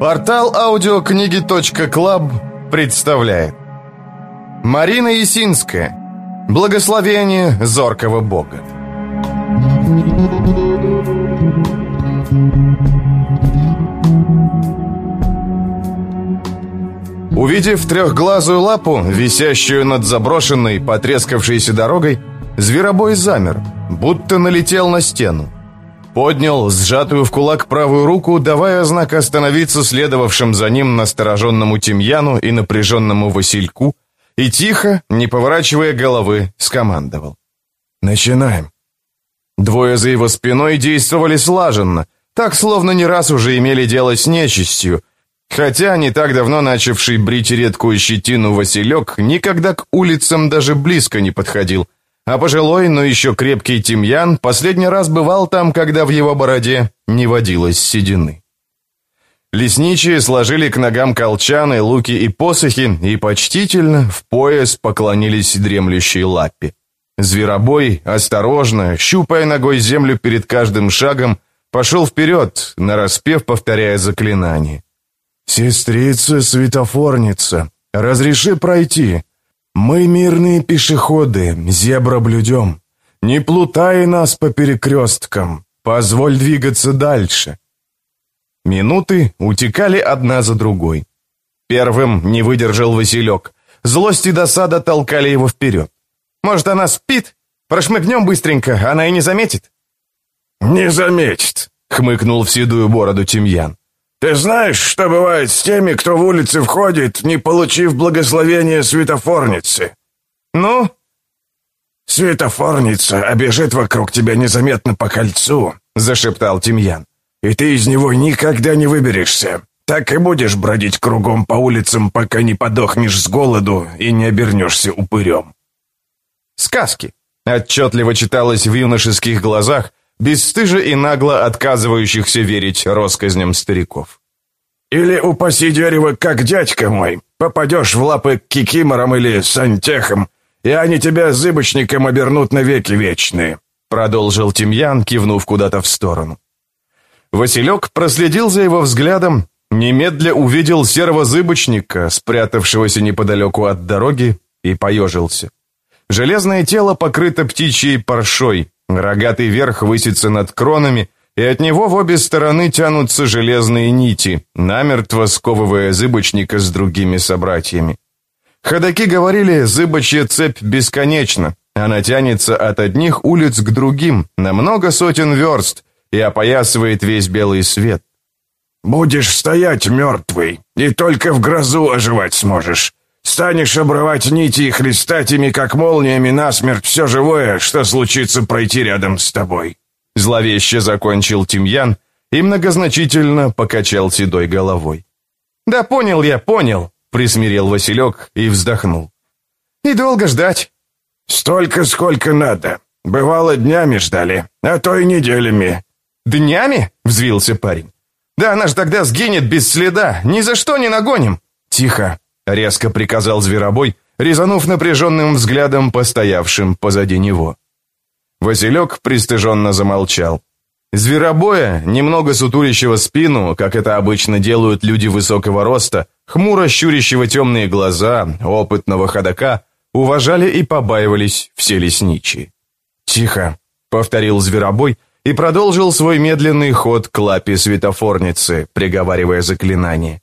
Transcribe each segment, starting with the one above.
Портал аудиокниги.клаб представляет Марина Есинская Благословение зоркого бога Увидев трехглазую лапу, висящую над заброшенной, потрескавшейся дорогой, зверобой замер, будто налетел на стену. Поднял сжатую в кулак правую руку, давая знак остановиться следовавшим за ним настороженному Тимьяну и напряженному Васильку, и тихо, не поворачивая головы, скомандовал. «Начинаем». Двое за его спиной действовали слаженно, так словно не раз уже имели дело с нечистью, хотя не так давно начавший брить редкую щетину Василек никогда к улицам даже близко не подходил – а пожилой, но еще крепкий Тимьян последний раз бывал там, когда в его бороде не водилось седины. Лесничие сложили к ногам колчаны, луки и посохи и почтительно в пояс поклонились дремлющей лапе. Зверобой, осторожно, щупая ногой землю перед каждым шагом, пошел вперед, нараспев повторяя заклинание. «Сестрица светофорница, разреши пройти, мы мирные пешеходы, зебра блюдем. Не плутай нас по перекресткам, позволь двигаться дальше. Минуты утекали одна за другой. Первым не выдержал Василек. Злость и досада толкали его вперед. Может, она спит? Прошмыгнем быстренько, она и не заметит. «Не заметит», — хмыкнул в седую бороду Тимьян. Ты знаешь, что бывает с теми, кто в улицы входит, не получив благословения светофорницы? Ну? Светофорница обежит вокруг тебя незаметно по кольцу, зашептал Тимьян. И ты из него никогда не выберешься. Так и будешь бродить кругом по улицам, пока не подохнешь с голоду и не обернешься упырем. Сказки. Отчетливо читалось в юношеских глазах, бесстыже и нагло отказывающихся верить россказням стариков. «Или упаси дерево, как дядька мой, попадешь в лапы к кикиморам или сантехам, и они тебя зыбочником обернут навеки вечные», продолжил Тимьян, кивнув куда-то в сторону. Василек проследил за его взглядом, немедля увидел серого зыбочника, спрятавшегося неподалеку от дороги, и поежился. Железное тело покрыто птичьей паршой, Рогатый верх высится над кронами, и от него в обе стороны тянутся железные нити, намертво сковывая зыбочника с другими собратьями. Ходаки говорили, зыбочья цепь бесконечна, она тянется от одних улиц к другим, на много сотен верст, и опоясывает весь белый свет. «Будешь стоять мертвый, и только в грозу оживать сможешь. Станешь обрывать нити и хлестать ими, как молниями, насмерть все живое, что случится пройти рядом с тобой». Зловеще закончил Тимьян и многозначительно покачал седой головой. «Да понял я, понял», — присмирел Василек и вздохнул. «И долго ждать?» «Столько, сколько надо. Бывало, днями ждали, а то и неделями». «Днями?» — взвился парень. «Да она же тогда сгинет без следа, ни за что не нагоним». «Тихо», Резко приказал зверобой, резанув напряженным взглядом постоявшим позади него. Василек пристыженно замолчал. Зверобоя, немного сутурящего спину, как это обычно делают люди высокого роста, хмуро щурящего темные глаза, опытного ходока, уважали и побаивались все лесничие. «Тихо», — повторил зверобой и продолжил свой медленный ход к лапе светофорницы, приговаривая заклинание.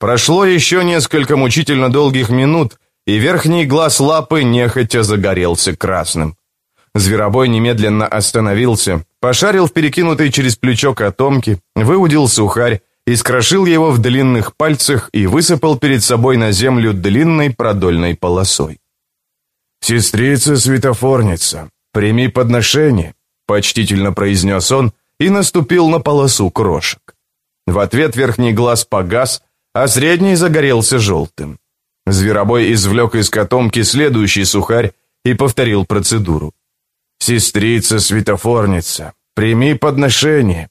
Прошло еще несколько мучительно долгих минут, и верхний глаз лапы нехотя загорелся красным. Зверобой немедленно остановился, пошарил в перекинутой через плечо котомке, выудил сухарь, искрошил его в длинных пальцах и высыпал перед собой на землю длинной продольной полосой. «Сестрица-светофорница, прими подношение», — почтительно произнес он и наступил на полосу крошек. В ответ верхний глаз погас, а средний загорелся желтым. Зверобой извлек из котомки следующий сухарь и повторил процедуру. «Сестрица-светофорница, прими подношение».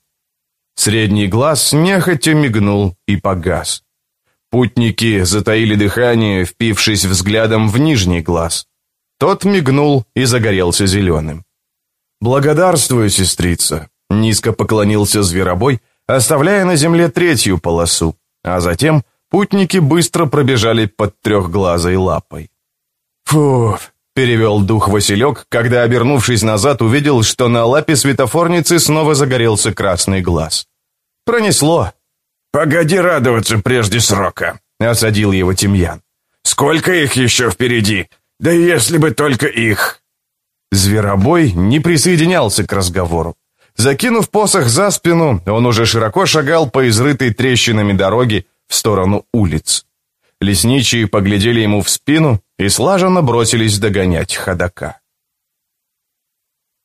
Средний глаз нехотя мигнул и погас. Путники затаили дыхание, впившись взглядом в нижний глаз. Тот мигнул и загорелся зеленым. «Благодарствую, сестрица», — низко поклонился зверобой, оставляя на земле третью полосу, а затем путники быстро пробежали под трехглазой лапой. «Фуф!» — перевел дух Василек, когда, обернувшись назад, увидел, что на лапе светофорницы снова загорелся красный глаз. «Пронесло!» «Погоди радоваться прежде срока», — осадил его Тимьян. «Сколько их еще впереди? Да если бы только их!» Зверобой не присоединялся к разговору. Закинув посох за спину, он уже широко шагал по изрытой трещинами дороге в сторону улиц. Лесничие поглядели ему в спину и слаженно бросились догонять ходока.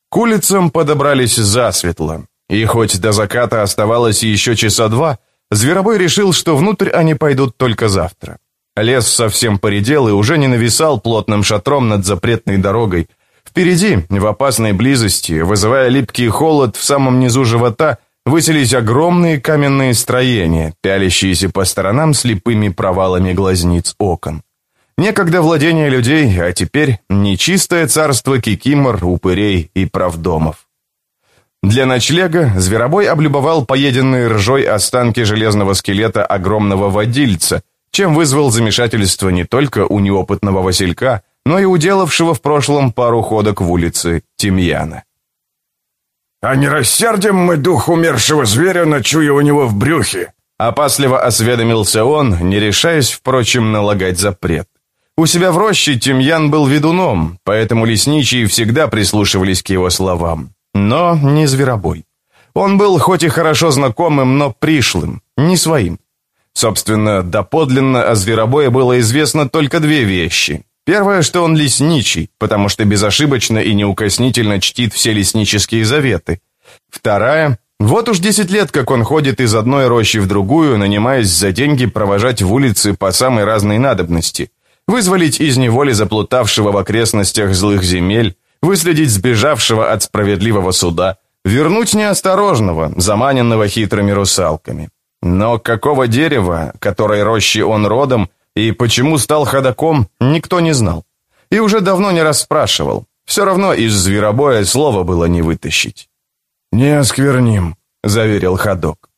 К улицам подобрались засветло, и хоть до заката оставалось еще часа два, Зверобой решил, что внутрь они пойдут только завтра. Лес совсем поредел и уже не нависал плотным шатром над запретной дорогой. Впереди, в опасной близости, вызывая липкий холод в самом низу живота, высились огромные каменные строения, пялящиеся по сторонам слепыми провалами глазниц окон. Некогда владение людей, а теперь нечистое царство кикимор, упырей и правдомов. Для ночлега Зверобой облюбовал поеденные ржой останки железного скелета огромного водильца – чем вызвал замешательство не только у неопытного Василька, но и уделавшего в прошлом пару ходок в улице Тимьяна. «А не рассердим мы дух умершего зверя, ночуя у него в брюхе?» Опасливо осведомился он, не решаясь, впрочем, налагать запрет. У себя в роще Тимьян был ведуном, поэтому лесничие всегда прислушивались к его словам. Но не зверобой. Он был хоть и хорошо знакомым, но пришлым, не своим. Собственно, доподлинно о зверобое было известно только две вещи. Первое, что он лесничий, потому что безошибочно и неукоснительно чтит все леснические заветы. Вторая, вот уж десять лет, как он ходит из одной рощи в другую, нанимаясь за деньги провожать в улицы по самой разной надобности. Вызволить из неволи заплутавшего в окрестностях злых земель, выследить сбежавшего от справедливого суда, вернуть неосторожного, заманенного хитрыми русалками. Но какого дерева, которой рощи он родом, и почему стал ходаком, никто не знал. И уже давно не расспрашивал. Все равно из зверобоя слова было не вытащить. «Не оскверним», — заверил ходок.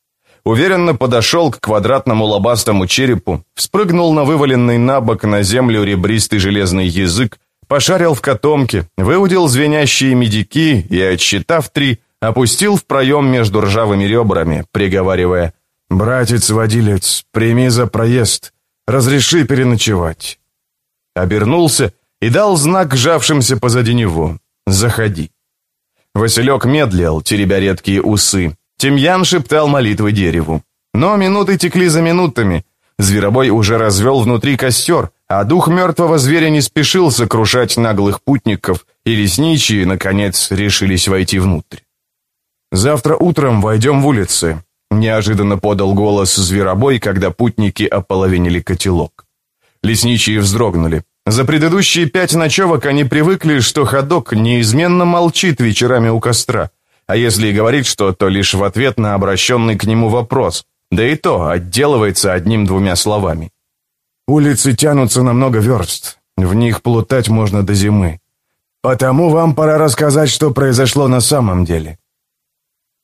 Уверенно подошел к квадратному лобастому черепу, вспрыгнул на вываленный на бок на землю ребристый железный язык, пошарил в котомке, выудил звенящие медики и, отсчитав три, опустил в проем между ржавыми ребрами, приговаривая «Братец-водилец, прими за проезд, разреши переночевать». Обернулся и дал знак сжавшимся позади него «Заходи». Василек медлил, теребя редкие усы. Тимьян шептал молитвы дереву. Но минуты текли за минутами. Зверобой уже развел внутри костер, а дух мертвого зверя не спешил сокрушать наглых путников, и лесничие, наконец, решились войти внутрь. «Завтра утром войдем в улицы. Неожиданно подал голос зверобой, когда путники ополовинили котелок. Лесничие вздрогнули. За предыдущие пять ночевок они привыкли, что ходок неизменно молчит вечерами у костра, а если и говорит что, то лишь в ответ на обращенный к нему вопрос, да и то отделывается одним-двумя словами. «Улицы тянутся на много верст, в них плутать можно до зимы. Потому вам пора рассказать, что произошло на самом деле».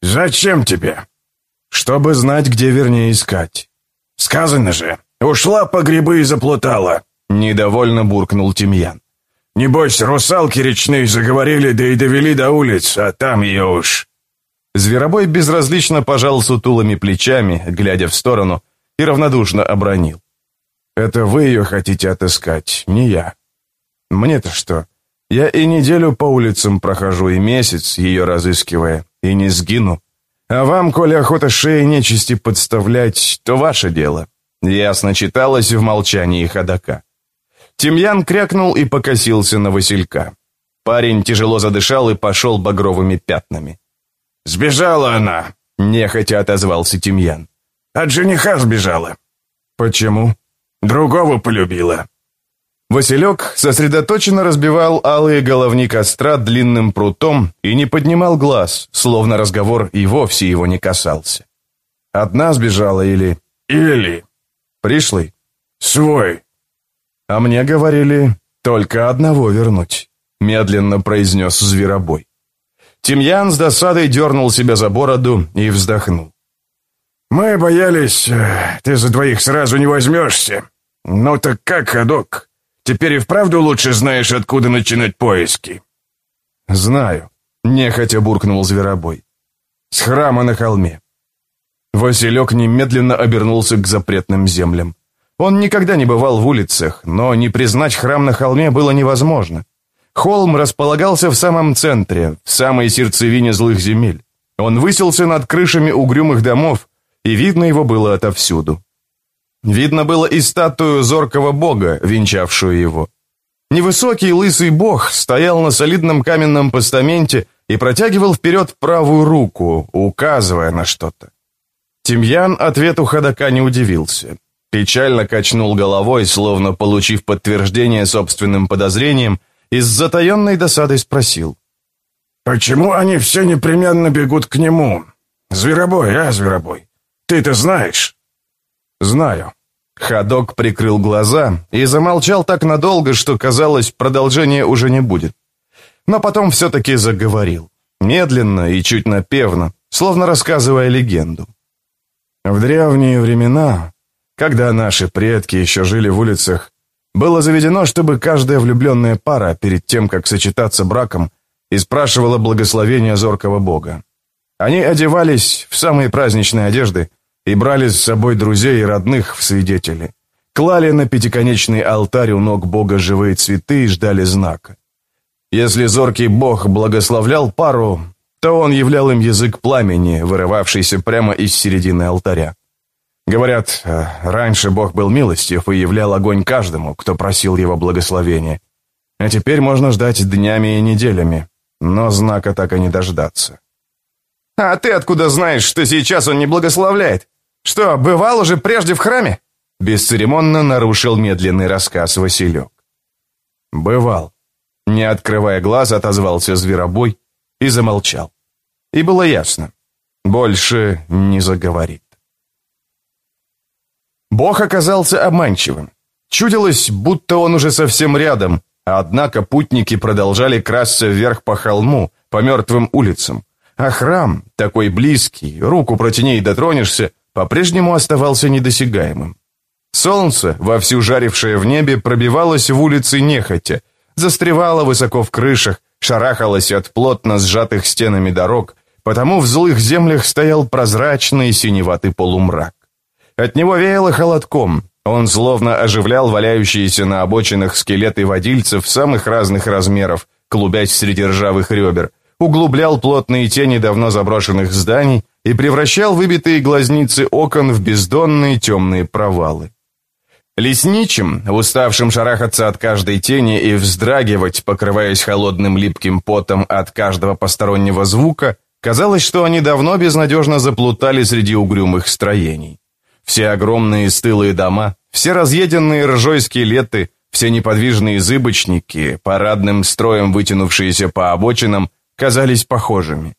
«Зачем тебе?» Чтобы знать, где вернее искать. Сказано же, ушла по грибы и заплутала, недовольно буркнул Тимьян. Небось, русалки речные заговорили, да и довели до улиц, а там ее уж. Зверобой безразлично пожал сутулыми плечами, глядя в сторону, и равнодушно обронил. «Это вы ее хотите отыскать, не я. Мне-то что? Я и неделю по улицам прохожу, и месяц ее разыскивая, и не сгину. А вам, коли охота шеи нечисти подставлять, то ваше дело. Ясно читалось в молчании ходока. Тимьян крякнул и покосился на Василька. Парень тяжело задышал и пошел багровыми пятнами. «Сбежала она!» — нехотя отозвался Тимьян. «От жениха сбежала». «Почему?» «Другого полюбила». Василек сосредоточенно разбивал алые головни костра длинным прутом и не поднимал глаз, словно разговор и вовсе его не касался. «Одна сбежала или...» «Или...» «Пришлый?» «Свой». «А мне говорили, только одного вернуть», — медленно произнес Зверобой. Тимьян с досадой дернул себя за бороду и вздохнул. «Мы боялись, э, ты за двоих сразу не возьмешься. Ну так как, ходок? Теперь и вправду лучше знаешь, откуда начинать поиски?» «Знаю», — нехотя буркнул зверобой. «С храма на холме». Василек немедленно обернулся к запретным землям. Он никогда не бывал в улицах, но не признать храм на холме было невозможно. Холм располагался в самом центре, в самой сердцевине злых земель. Он высился над крышами угрюмых домов, и видно его было отовсюду. Видно было и статую зоркого бога, венчавшую его. Невысокий лысый бог стоял на солидном каменном постаменте и протягивал вперед правую руку, указывая на что-то. Тимьян ответу ходока не удивился. Печально качнул головой, словно получив подтверждение собственным подозрением, и с затаенной досадой спросил. «Почему они все непременно бегут к нему? Зверобой, а, Зверобой? Ты-то знаешь?» «Знаю». Ходок прикрыл глаза и замолчал так надолго, что, казалось, продолжения уже не будет. Но потом все-таки заговорил. Медленно и чуть напевно, словно рассказывая легенду. В древние времена, когда наши предки еще жили в улицах, было заведено, чтобы каждая влюбленная пара перед тем, как сочетаться браком, и спрашивала благословения зоркого бога. Они одевались в самые праздничные одежды и брали с собой друзей и родных в свидетели. Клали на пятиконечный алтарь у ног бога живые цветы и ждали знака. Если зоркий бог благословлял пару, то он являл им язык пламени, вырывавшийся прямо из середины алтаря. Говорят, э, раньше Бог был милостив и являл огонь каждому, кто просил его благословения. А теперь можно ждать днями и неделями, но знака так и не дождаться. «А ты откуда знаешь, что сейчас он не благословляет? Что, бывал уже прежде в храме?» Бесцеремонно нарушил медленный рассказ Василек. «Бывал». Не открывая глаз, отозвался зверобой и замолчал. И было ясно. Больше не заговорит. Бог оказался обманчивым. Чудилось, будто он уже совсем рядом, однако путники продолжали красться вверх по холму, по мертвым улицам. А храм, такой близкий, руку протяни и дотронешься, по-прежнему оставался недосягаемым. Солнце, вовсю жарившее в небе, пробивалось в улицы нехотя, застревало высоко в крышах, шарахалось от плотно сжатых стенами дорог, потому в злых землях стоял прозрачный синеватый полумрак. От него веяло холодком, он словно оживлял валяющиеся на обочинах скелеты водильцев самых разных размеров, клубясь среди ржавых ребер, углублял плотные тени давно заброшенных зданий и превращал выбитые глазницы окон в бездонные темные провалы. Лесничим, уставшим шарахаться от каждой тени и вздрагивать, покрываясь холодным липким потом от каждого постороннего звука, казалось, что они давно безнадежно заплутали среди угрюмых строений. Все огромные стылые дома, все разъеденные ржой скелеты, все неподвижные зыбочники, парадным строем вытянувшиеся по обочинам, казались похожими.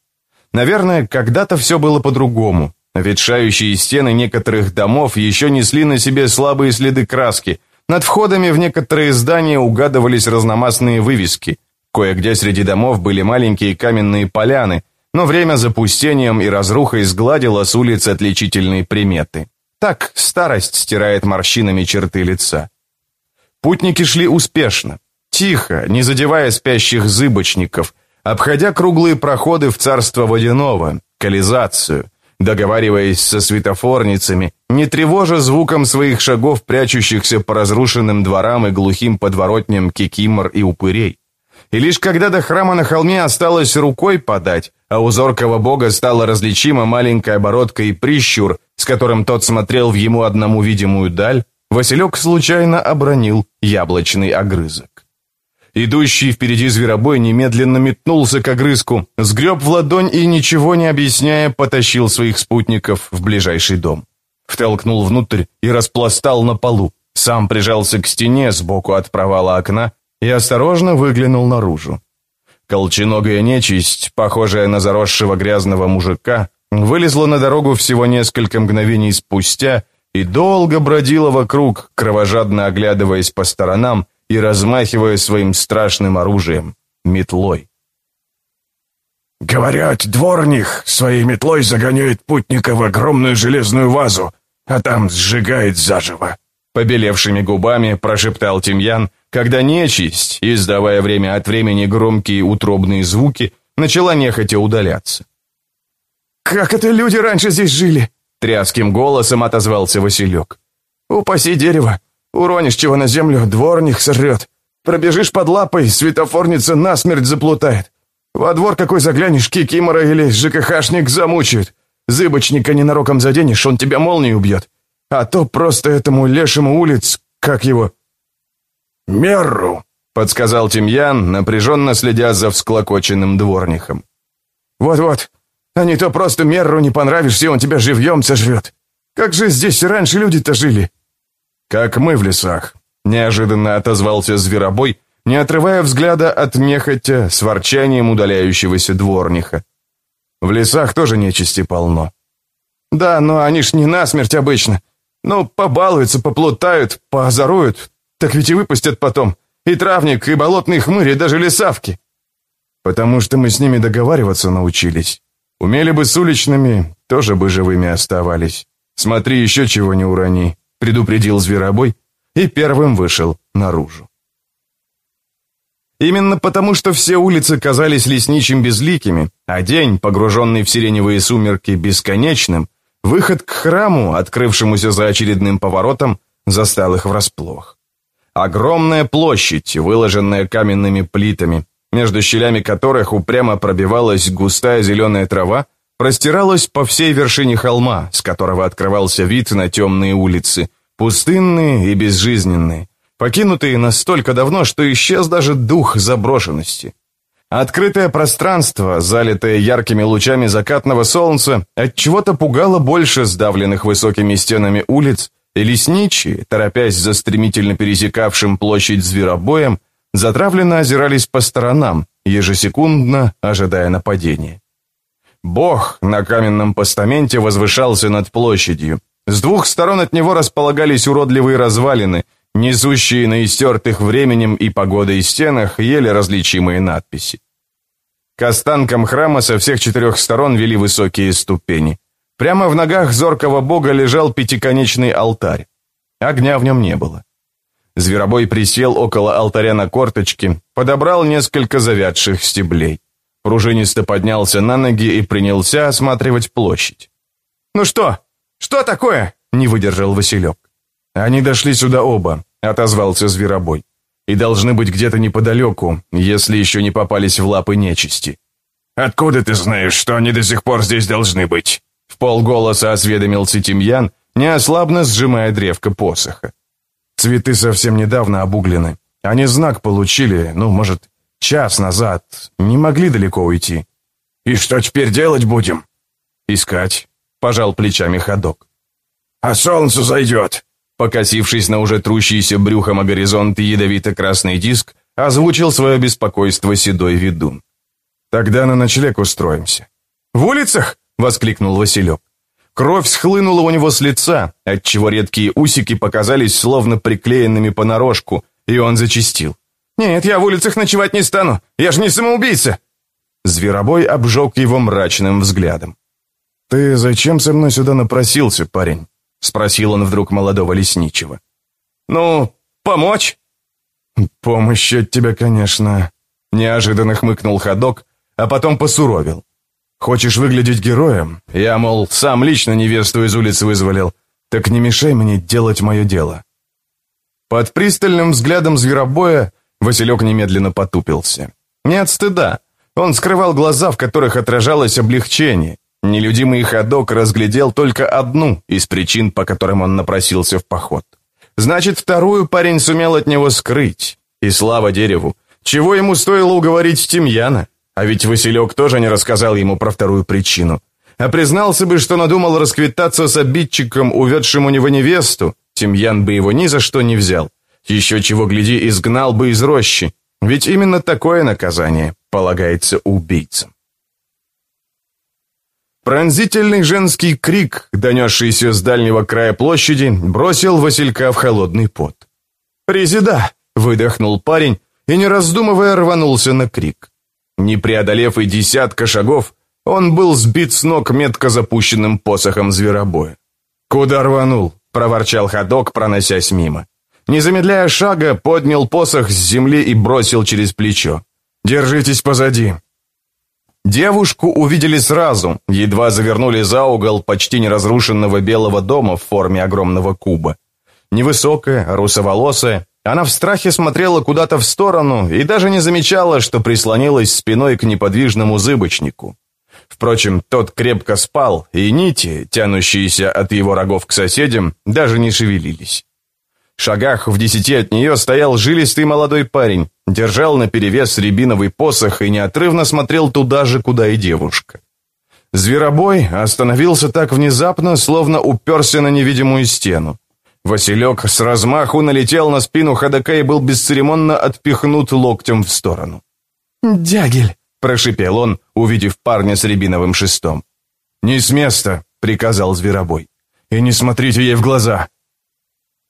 Наверное, когда-то все было по-другому. Ветшающие стены некоторых домов еще несли на себе слабые следы краски. Над входами в некоторые здания угадывались разномастные вывески. Кое-где среди домов были маленькие каменные поляны, но время запустением и разрухой сгладило с улиц отличительные приметы. Так старость стирает морщинами черты лица. Путники шли успешно, тихо, не задевая спящих зыбочников, обходя круглые проходы в царство водяного, кализацию, договариваясь со светофорницами, не тревожа звуком своих шагов, прячущихся по разрушенным дворам и глухим подворотням кикимор и упырей. И лишь когда до храма на холме осталось рукой подать, а у зоркого бога стала различима маленькая бородка и прищур, с которым тот смотрел в ему одному видимую даль, Василек случайно обронил яблочный огрызок. Идущий впереди зверобой немедленно метнулся к огрызку, сгреб в ладонь и, ничего не объясняя, потащил своих спутников в ближайший дом. Втолкнул внутрь и распластал на полу. Сам прижался к стене сбоку от провала окна и осторожно выглянул наружу. Колченогая нечисть, похожая на заросшего грязного мужика, вылезла на дорогу всего несколько мгновений спустя и долго бродила вокруг, кровожадно оглядываясь по сторонам, и размахивая своим страшным оружием — метлой. Говорят, дворник своей метлой загоняет путника в огромную железную вазу, а там сжигает заживо. Побелевшими губами прошептал Тимьян, когда нечисть, издавая время от времени громкие утробные звуки, начала нехотя удаляться. «Как это люди раньше здесь жили?» Тряским голосом отозвался Василек. «Упаси дерево, уронишь чего на землю, дворник сожрет. Пробежишь под лапой, светофорница насмерть заплутает. Во двор какой заглянешь, кикимора или ЖКХшник замучают. Зыбочника ненароком заденешь, он тебя молнией убьет. А то просто этому лешему улиц, как его...» «Мерру», — подсказал Тимьян, напряженно следя за всклокоченным дворником. «Вот-вот, а не то просто Мерру не понравишься, и он тебя живьем сожрет. Как же здесь раньше люди-то жили?» «Как мы в лесах», — неожиданно отозвался зверобой, не отрывая взгляда от нехотя с ворчанием удаляющегося дворниха. В лесах тоже нечисти полно. Да, но они ж не насмерть обычно. Ну, побалуются, поплутают, поозоруют. Так ведь и выпустят потом. И травник, и болотные хмыри, и даже лесавки. Потому что мы с ними договариваться научились. Умели бы с уличными, тоже бы живыми оставались. Смотри, еще чего не урони, предупредил зверобой и первым вышел наружу. Именно потому, что все улицы казались лесничим безликими, а день, погруженный в сиреневые сумерки, бесконечным, выход к храму, открывшемуся за очередным поворотом, застал их врасплох. Огромная площадь, выложенная каменными плитами, между щелями которых упрямо пробивалась густая зеленая трава, простиралась по всей вершине холма, с которого открывался вид на темные улицы, пустынные и безжизненные, покинутые настолько давно, что исчез даже дух заброшенности. Открытое пространство, залитое яркими лучами закатного солнца, от чего-то пугало больше сдавленных высокими стенами улиц, и лесничие, торопясь за стремительно пересекавшим площадь зверобоем, затравленно озирались по сторонам, ежесекундно ожидая нападения. Бог на каменном постаменте возвышался над площадью. С двух сторон от него располагались уродливые развалины, несущие на истертых временем и погодой стенах еле различимые надписи. К останкам храма со всех четырех сторон вели высокие ступени. Прямо в ногах зоркого бога лежал пятиконечный алтарь. Огня в нем не было. Зверобой присел около алтаря на корточки, подобрал несколько завядших стеблей. Пружинисто поднялся на ноги и принялся осматривать площадь. «Ну что? Что такое?» — не выдержал Василек. «Они дошли сюда оба», — отозвался Зверобой. «И должны быть где-то неподалеку, если еще не попались в лапы нечисти». «Откуда ты знаешь, что они до сих пор здесь должны быть?» В полголоса осведомился Тимьян, неослабно сжимая древко посоха. «Цветы совсем недавно обуглены. Они знак получили, ну, может, час назад. Не могли далеко уйти». «И что теперь делать будем?» «Искать», — пожал плечами ходок. «А солнце зайдет. Покосившись на уже трущийся брюхом о горизонт ядовито-красный диск, озвучил свое беспокойство седой ведун. «Тогда на ночлег устроимся». «В улицах?» — воскликнул Василек. Кровь схлынула у него с лица, отчего редкие усики показались словно приклеенными понарошку, и он зачистил. «Нет, я в улицах ночевать не стану, я же не самоубийца!» Зверобой обжег его мрачным взглядом. «Ты зачем со мной сюда напросился, парень?» — спросил он вдруг молодого лесничего. «Ну, помочь?» «Помощь от тебя, конечно...» Неожиданно хмыкнул ходок, а потом посуровил. «Хочешь выглядеть героем? Я, мол, сам лично невесту из улицы вызволил. Так не мешай мне делать мое дело». Под пристальным взглядом зверобоя Василек немедленно потупился. Не от стыда. Он скрывал глаза, в которых отражалось облегчение. Нелюдимый ходок разглядел только одну из причин, по которым он напросился в поход. Значит, вторую парень сумел от него скрыть. И слава дереву. Чего ему стоило уговорить Тимьяна? А ведь Василек тоже не рассказал ему про вторую причину. А признался бы, что надумал расквитаться с обидчиком, уведшим у него невесту, Тимьян бы его ни за что не взял. Еще чего гляди, изгнал бы из рощи. Ведь именно такое наказание полагается убийцам. Пронзительный женский крик, донесшийся с дальнего края площади, бросил Василька в холодный пот. «Резида!» — выдохнул парень и, не раздумывая, рванулся на крик. Не преодолев и десятка шагов, он был сбит с ног метко запущенным посохом зверобоя. «Куда рванул?» — проворчал ходок, проносясь мимо. Не замедляя шага, поднял посох с земли и бросил через плечо. «Держитесь позади!» Девушку увидели сразу, едва завернули за угол почти неразрушенного белого дома в форме огромного куба. Невысокая, русоволосая, она в страхе смотрела куда-то в сторону и даже не замечала, что прислонилась спиной к неподвижному зыбочнику. Впрочем, тот крепко спал, и нити, тянущиеся от его рогов к соседям, даже не шевелились. Шагах в десяти от нее стоял жилистый молодой парень, держал наперевес рябиновый посох и неотрывно смотрел туда же, куда и девушка. Зверобой остановился так внезапно, словно уперся на невидимую стену. Василек с размаху налетел на спину ходока и был бесцеремонно отпихнут локтем в сторону. «Дягель!» – прошипел он, увидев парня с рябиновым шестом. «Не с места!» – приказал Зверобой. «И не смотрите ей в глаза!»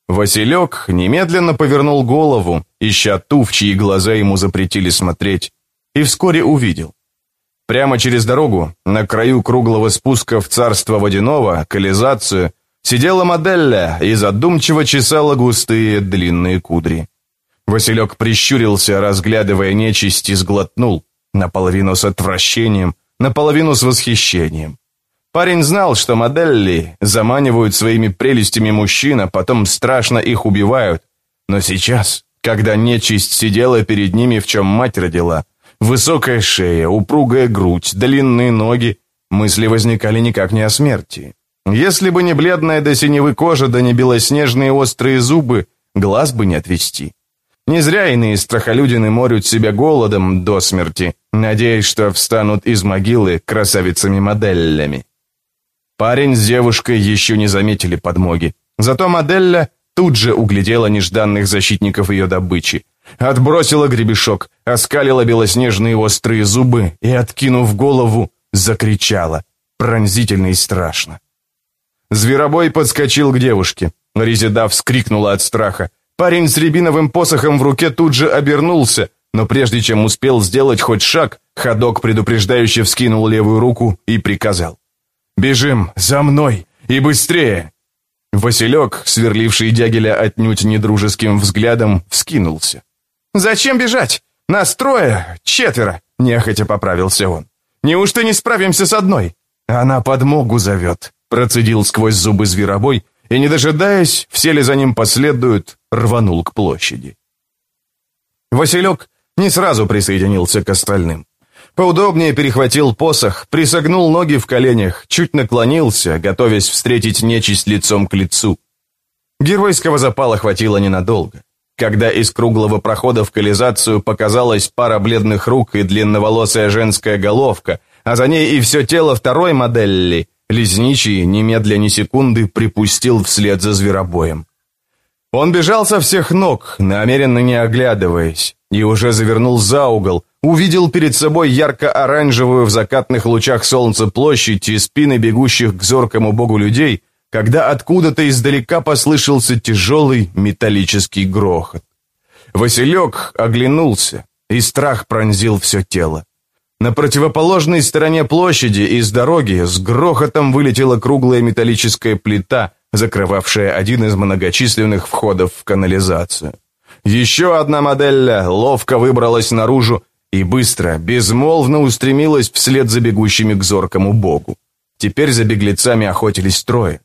Василек немедленно повернул голову, ища ту, в чьи глаза ему запретили смотреть, и вскоре увидел. Прямо через дорогу, на краю круглого спуска в царство водяного, колизацию, Сидела Моделля и задумчиво чесала густые длинные кудри. Василек прищурился, разглядывая нечисть, и сглотнул, наполовину с отвращением, наполовину с восхищением. Парень знал, что Моделли заманивают своими прелестями мужчин, а потом страшно их убивают. Но сейчас, когда нечисть сидела перед ними, в чем мать родила, высокая шея, упругая грудь, длинные ноги, мысли возникали никак не о смерти. Если бы не бледная до синевы кожа, да не белоснежные острые зубы, глаз бы не отвести. Не зря иные страхолюдины морют себя голодом до смерти, надеясь, что встанут из могилы красавицами-моделлями. Парень с девушкой еще не заметили подмоги. Зато моделля тут же углядела нежданных защитников ее добычи. Отбросила гребешок, оскалила белоснежные острые зубы и, откинув голову, закричала, пронзительно и страшно. Зверобой подскочил к девушке. Резида вскрикнула от страха. Парень с рябиновым посохом в руке тут же обернулся, но прежде чем успел сделать хоть шаг, ходок предупреждающе вскинул левую руку и приказал. «Бежим, за мной, и быстрее!» Василек, сверливший Дягеля отнюдь недружеским взглядом, вскинулся. «Зачем бежать? Нас трое, четверо!» — нехотя поправился он. «Неужто не справимся с одной? Она подмогу зовет!» Процедил сквозь зубы зверобой и, не дожидаясь, все ли за ним последуют, рванул к площади. Василек не сразу присоединился к остальным. Поудобнее перехватил посох, присогнул ноги в коленях, чуть наклонился, готовясь встретить нечисть лицом к лицу. Геройского запала хватило ненадолго. Когда из круглого прохода в колизацию показалась пара бледных рук и длинноволосая женская головка, а за ней и все тело второй модели, Лезничий, немедля ни секунды, припустил вслед за зверобоем. Он бежал со всех ног, намеренно не оглядываясь, и уже завернул за угол, увидел перед собой ярко-оранжевую в закатных лучах солнца площадь и спины бегущих к зоркому богу людей, когда откуда-то издалека послышался тяжелый металлический грохот. Василек оглянулся, и страх пронзил все тело. На противоположной стороне площади из дороги с грохотом вылетела круглая металлическая плита, закрывавшая один из многочисленных входов в канализацию. Еще одна модель ловко выбралась наружу и быстро, безмолвно устремилась вслед за бегущими к зоркому богу. Теперь за беглецами охотились трое.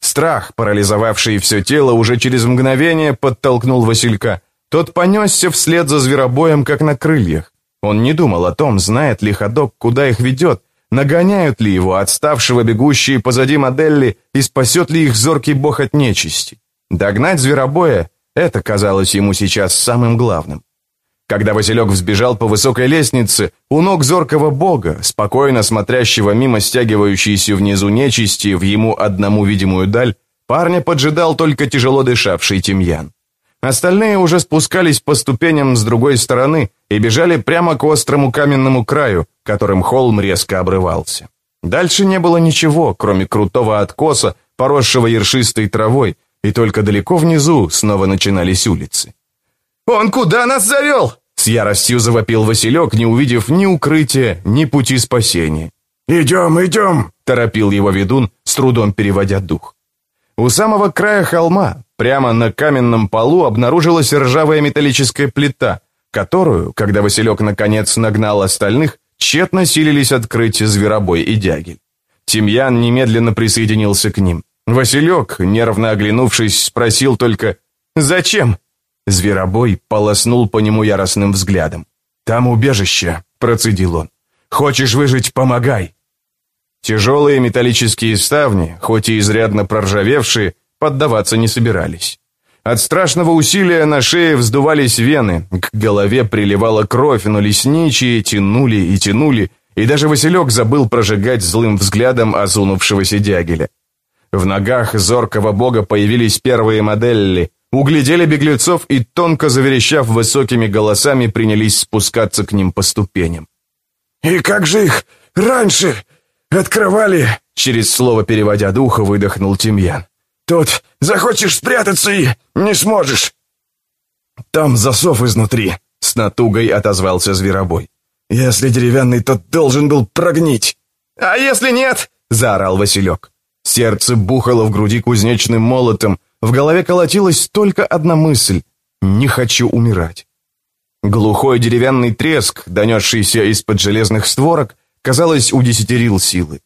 Страх, парализовавший все тело, уже через мгновение подтолкнул Василька. Тот понесся вслед за зверобоем, как на крыльях. Он не думал о том, знает ли ходок, куда их ведет, нагоняют ли его отставшего бегущие позади модели и спасет ли их зоркий бог от нечисти. Догнать зверобоя — это казалось ему сейчас самым главным. Когда Василек взбежал по высокой лестнице, у ног зоркого бога, спокойно смотрящего мимо стягивающейся внизу нечисти в ему одному видимую даль, парня поджидал только тяжело дышавший Тимьян. Остальные уже спускались по ступеням с другой стороны и бежали прямо к острому каменному краю, которым холм резко обрывался. Дальше не было ничего, кроме крутого откоса, поросшего ершистой травой, и только далеко внизу снова начинались улицы. «Он куда нас завел?» С яростью завопил Василек, не увидев ни укрытия, ни пути спасения. «Идем, идем!» — торопил его ведун, с трудом переводя дух. У самого края холма, прямо на каменном полу, обнаружилась ржавая металлическая плита, которую, когда Василек наконец нагнал остальных, тщетно силились открыть зверобой и дягель. Тимьян немедленно присоединился к ним. Василек, нервно оглянувшись, спросил только «Зачем?» Зверобой полоснул по нему яростным взглядом. «Там убежище», — процедил он. «Хочешь выжить — помогай». Тяжелые металлические ставни, хоть и изрядно проржавевшие, поддаваться не собирались. От страшного усилия на шее вздувались вены, к голове приливала кровь, но лесничие тянули и тянули, и даже Василек забыл прожигать злым взглядом осунувшегося дягеля. В ногах зоркого бога появились первые модели, углядели беглецов и, тонко заверещав высокими голосами, принялись спускаться к ним по ступеням. «И как же их раньше открывали?» Через слово переводя духа, выдохнул Тимьян. «Тут захочешь спрятаться и не сможешь». «Там засов изнутри», — с натугой отозвался зверобой. «Если деревянный, то должен был прогнить». «А если нет?» — заорал Василек. Сердце бухало в груди кузнечным молотом, в голове колотилась только одна мысль — «не хочу умирать». Глухой деревянный треск, донесшийся из-под железных створок, казалось, удесятерил силы.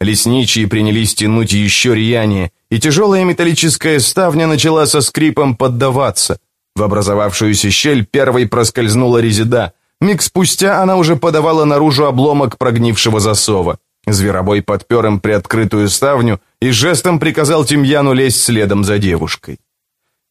Лесничие принялись тянуть еще рьянее, и тяжелая металлическая ставня начала со скрипом поддаваться. В образовавшуюся щель первой проскользнула резида. Миг спустя она уже подавала наружу обломок прогнившего засова. Зверобой подпер им приоткрытую ставню и жестом приказал Тимьяну лезть следом за девушкой.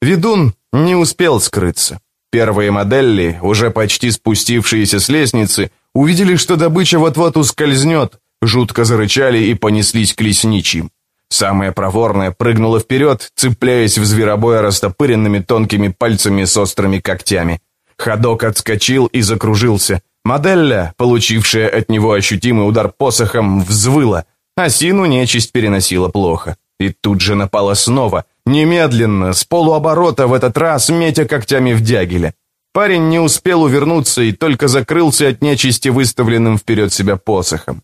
Ведун не успел скрыться. Первые модели, уже почти спустившиеся с лестницы, увидели, что добыча вот-вот ускользнет, жутко зарычали и понеслись к лесничьим. Самая проворная прыгнула вперед, цепляясь в зверобоя растопыренными тонкими пальцами с острыми когтями. Ходок отскочил и закружился. Моделля, получившая от него ощутимый удар посохом, взвыла. Осину нечисть переносила плохо. И тут же напала снова, немедленно, с полуоборота в этот раз, метя когтями в дягеля. Парень не успел увернуться и только закрылся от нечисти выставленным вперед себя посохом.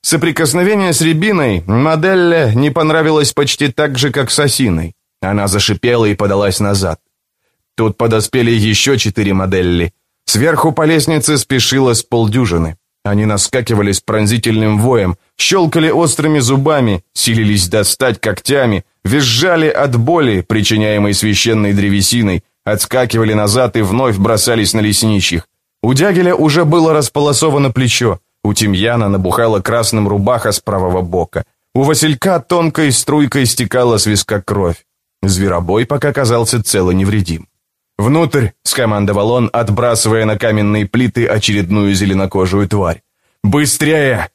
Соприкосновение с рябиной Моделле не понравилось почти так же, как с осиной. Она зашипела и подалась назад. Тут подоспели еще четыре модели. Сверху по лестнице спешило с полдюжины. Они наскакивали с пронзительным воем, щелкали острыми зубами, силились достать когтями, визжали от боли, причиняемой священной древесиной, отскакивали назад и вновь бросались на лесничьих. У Дягеля уже было располосовано плечо, у Тимьяна набухала красным рубаха с правого бока, у Василька тонкой струйкой стекала с виска кровь. Зверобой пока казался цело невредим. «Внутрь!» — скомандовал он, отбрасывая на каменные плиты очередную зеленокожую тварь. «Быстрее!»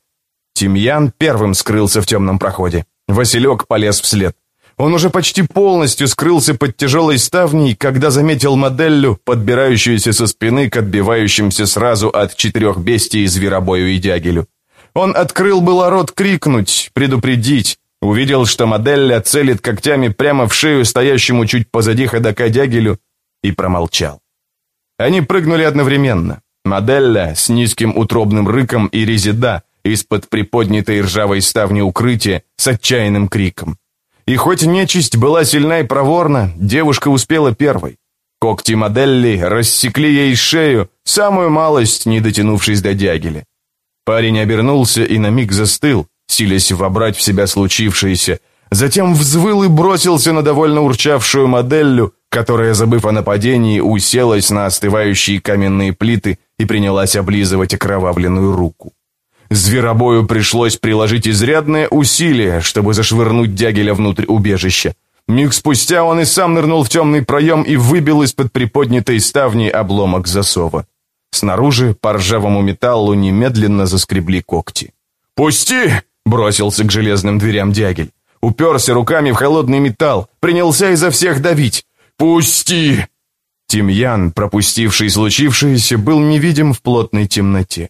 Тимьян первым скрылся в темном проходе. Василек полез вслед. Он уже почти полностью скрылся под тяжелой ставней, когда заметил моделлю, подбирающуюся со спины к отбивающимся сразу от четырех бестий зверобою и дягелю. Он открыл было рот крикнуть, предупредить, увидел, что моделля целит когтями прямо в шею стоящему чуть позади ходока дягелю, и промолчал. Они прыгнули одновременно. Моделля с низким утробным рыком и резида из-под приподнятой ржавой ставни укрытия с отчаянным криком. И хоть нечисть была сильна и проворна, девушка успела первой. Когти Моделли рассекли ей шею, самую малость, не дотянувшись до дягеля. Парень обернулся и на миг застыл, силясь вобрать в себя случившееся, затем взвыл и бросился на довольно урчавшую Моделлю, которая, забыв о нападении, уселась на остывающие каменные плиты и принялась облизывать окровавленную руку. Зверобою пришлось приложить изрядное усилие, чтобы зашвырнуть Дягеля внутрь убежища. Миг спустя он и сам нырнул в темный проем и выбил из-под приподнятой ставни обломок засова. Снаружи по ржавому металлу немедленно заскребли когти. «Пусти!» — бросился к железным дверям Дягель. Уперся руками в холодный металл, принялся изо всех давить. «Пусти!» Тимьян, пропустивший случившееся, был невидим в плотной темноте.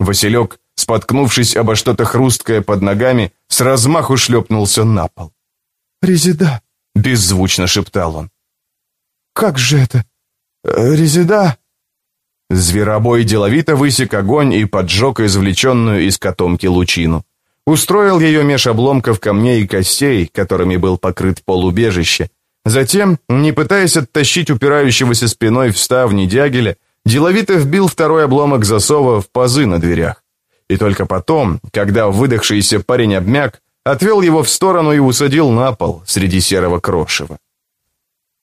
Василек, споткнувшись обо что-то хрусткое под ногами, с размаху шлепнулся на пол. «Резида!» — беззвучно шептал он. «Как же это? Резида?» Зверобой деловито высек огонь и поджег извлеченную из котомки лучину. Устроил ее меж обломков камней и костей, которыми был покрыт полубежище. Затем, не пытаясь оттащить упирающегося спиной в ставни дягеля, деловито вбил второй обломок засова в пазы на дверях. И только потом, когда выдохшийся парень обмяк, отвел его в сторону и усадил на пол среди серого крошева.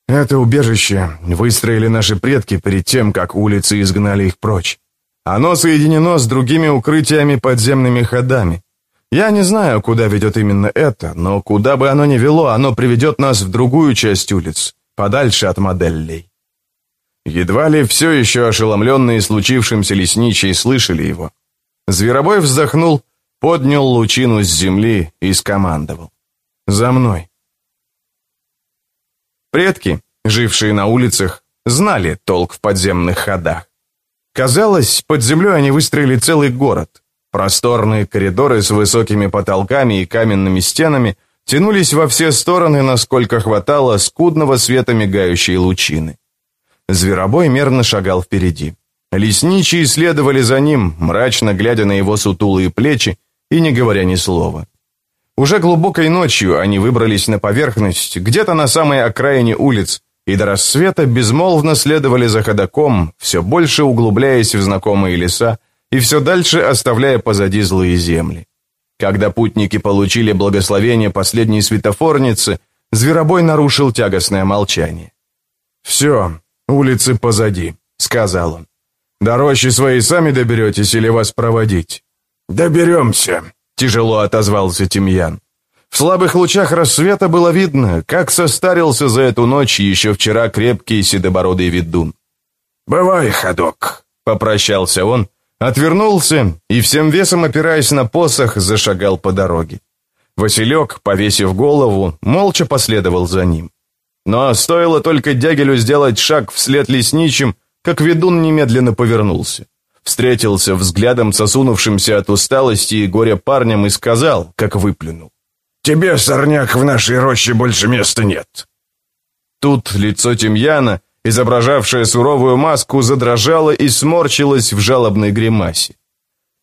Это убежище выстроили наши предки перед тем, как улицы изгнали их прочь. Оно соединено с другими укрытиями подземными ходами. Я не знаю, куда ведет именно это, но куда бы оно ни вело, оно приведет нас в другую часть улиц, подальше от моделей. Едва ли все еще ошеломленные случившимся лесничие слышали его. Зверобой вздохнул, поднял лучину с земли и скомандовал. «За мной!» Предки, жившие на улицах, знали толк в подземных ходах. Казалось, под землей они выстроили целый город. Просторные коридоры с высокими потолками и каменными стенами тянулись во все стороны, насколько хватало скудного света мигающей лучины. Зверобой мерно шагал впереди. Лесничие следовали за ним, мрачно глядя на его сутулые плечи и не говоря ни слова. Уже глубокой ночью они выбрались на поверхность, где-то на самой окраине улиц, и до рассвета безмолвно следовали за ходоком, все больше углубляясь в знакомые леса и все дальше оставляя позади злые земли. Когда путники получили благословение последней светофорницы, Зверобой нарушил тягостное молчание. «Все, улицы позади», — сказал он. «До рощи своей сами доберетесь или вас проводить?» «Доберемся», Тяжело отозвался Тимьян. В слабых лучах рассвета было видно, как состарился за эту ночь еще вчера крепкий седобородый ведун. «Бывай, ходок», — попрощался он, отвернулся и, всем весом опираясь на посох, зашагал по дороге. Василек, повесив голову, молча последовал за ним. Но стоило только Дягелю сделать шаг вслед лесничим, как ведун немедленно повернулся встретился взглядом сосунувшимся от усталости и горя парнем и сказал, как выплюнул. «Тебе, сорняк, в нашей роще больше места нет». Тут лицо Тимьяна, изображавшее суровую маску, задрожало и сморщилось в жалобной гримасе.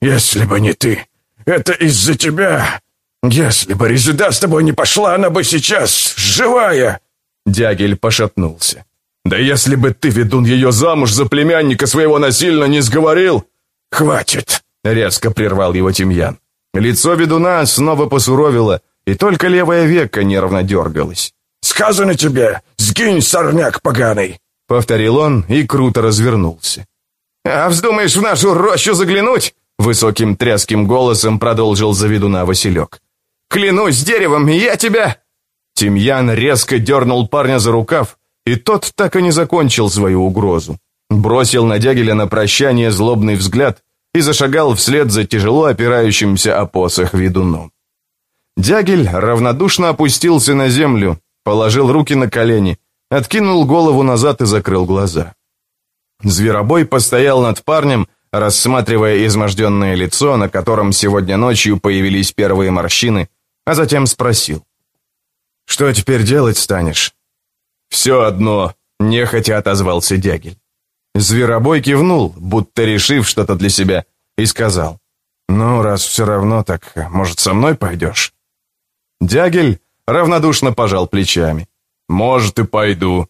«Если бы не ты, это из-за тебя. Если бы Резида с тобой не пошла, она бы сейчас живая!» Дягель пошатнулся. Да если бы ты, ведун, ее замуж за племянника своего насильно не сговорил...» «Хватит!» — резко прервал его Тимьян. Лицо ведуна снова посуровило, и только левое веко нервно дергалось. «Сказано тебе, сгинь, сорняк поганый!» — повторил он и круто развернулся. «А вздумаешь в нашу рощу заглянуть?» — высоким тряским голосом продолжил за ведуна Василек. «Клянусь деревом, я тебя...» Тимьян резко дернул парня за рукав, и тот так и не закончил свою угрозу. Бросил на Дягеля на прощание злобный взгляд и зашагал вслед за тяжело опирающимся о посох ведуном. Дягель равнодушно опустился на землю, положил руки на колени, откинул голову назад и закрыл глаза. Зверобой постоял над парнем, рассматривая изможденное лицо, на котором сегодня ночью появились первые морщины, а затем спросил. «Что теперь делать станешь?» «Все одно», — нехотя отозвался Дягель. Зверобой кивнул, будто решив что-то для себя, и сказал, «Ну, раз все равно, так, может, со мной пойдешь?» Дягель равнодушно пожал плечами. «Может, и пойду».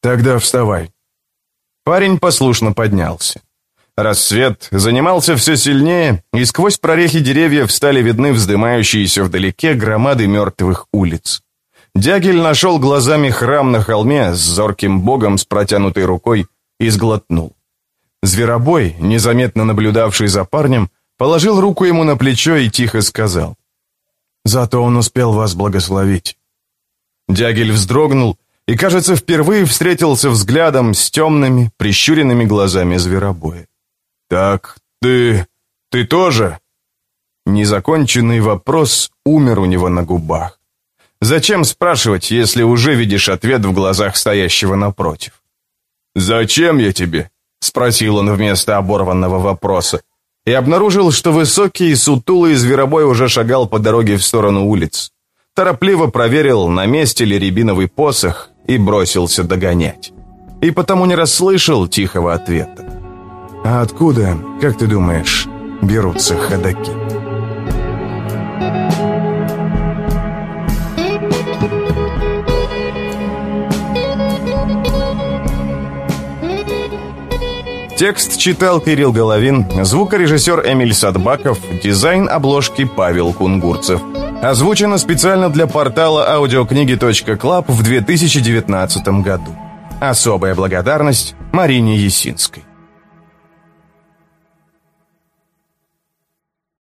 «Тогда вставай». Парень послушно поднялся. Рассвет занимался все сильнее, и сквозь прорехи деревьев стали видны вздымающиеся вдалеке громады мертвых улиц. Дягель нашел глазами храм на холме с зорким богом с протянутой рукой и сглотнул. Зверобой, незаметно наблюдавший за парнем, положил руку ему на плечо и тихо сказал. «Зато он успел вас благословить». Дягель вздрогнул и, кажется, впервые встретился взглядом с темными, прищуренными глазами зверобоя. «Так ты... ты тоже?» Незаконченный вопрос умер у него на губах. Зачем спрашивать, если уже видишь ответ в глазах стоящего напротив? «Зачем я тебе?» — спросил он вместо оборванного вопроса. И обнаружил, что высокий, сутулый зверобой уже шагал по дороге в сторону улиц. Торопливо проверил, на месте ли рябиновый посох, и бросился догонять. И потому не расслышал тихого ответа. А откуда, как ты думаешь, берутся ходаки? Текст читал Кирилл Головин, звукорежиссер Эмиль Садбаков, дизайн обложки Павел Кунгурцев. Озвучено специально для портала аудиокниги.клаб в 2019 году. Особая благодарность Марине Есинской.